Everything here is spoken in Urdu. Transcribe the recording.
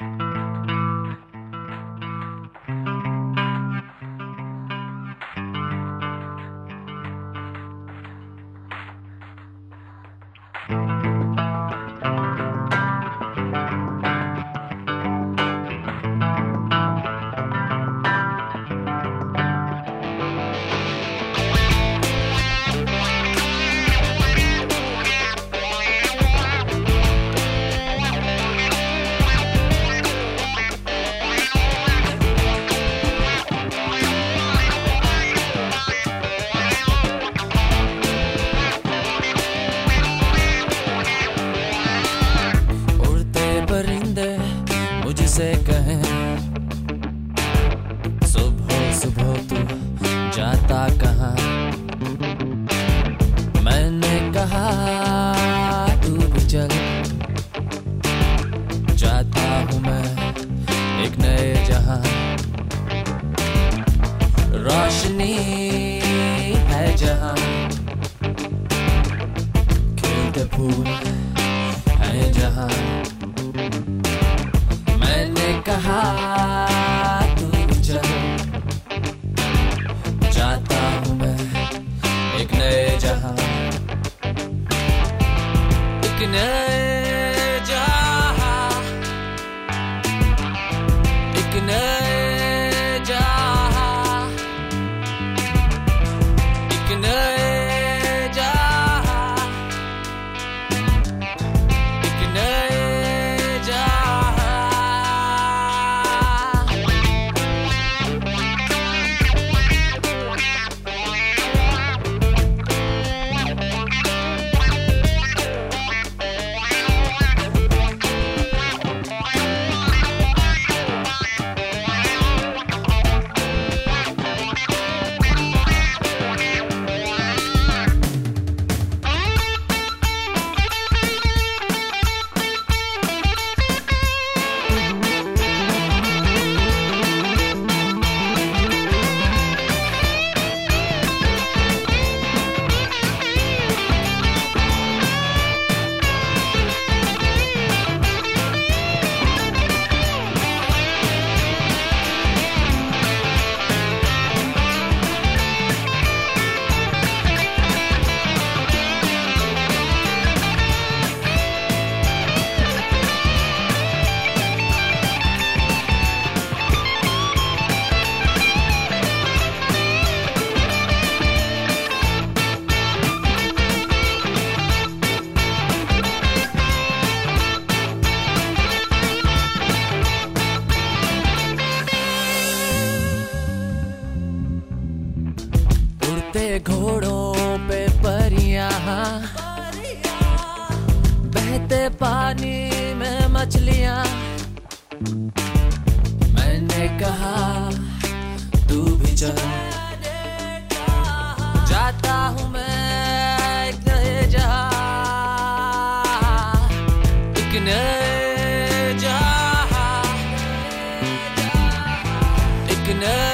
اڑتے مجھ سے کہیں صبح صبح تو جاتا کہاں؟ میں نے کہا، تو بھی چل۔ جاتا ہوں میں ایک نئے جہاں۔ روشنی ہے جہاں۔ کھیلتے پھول ہے جہاں۔ ایک نئے پانی میں مچھلیاں۔ میں نے کہا، تو بھی چل۔ جاتا ہوں میں ایک نئے جہاں۔ ایک نئے جہاں۔ ایک نئے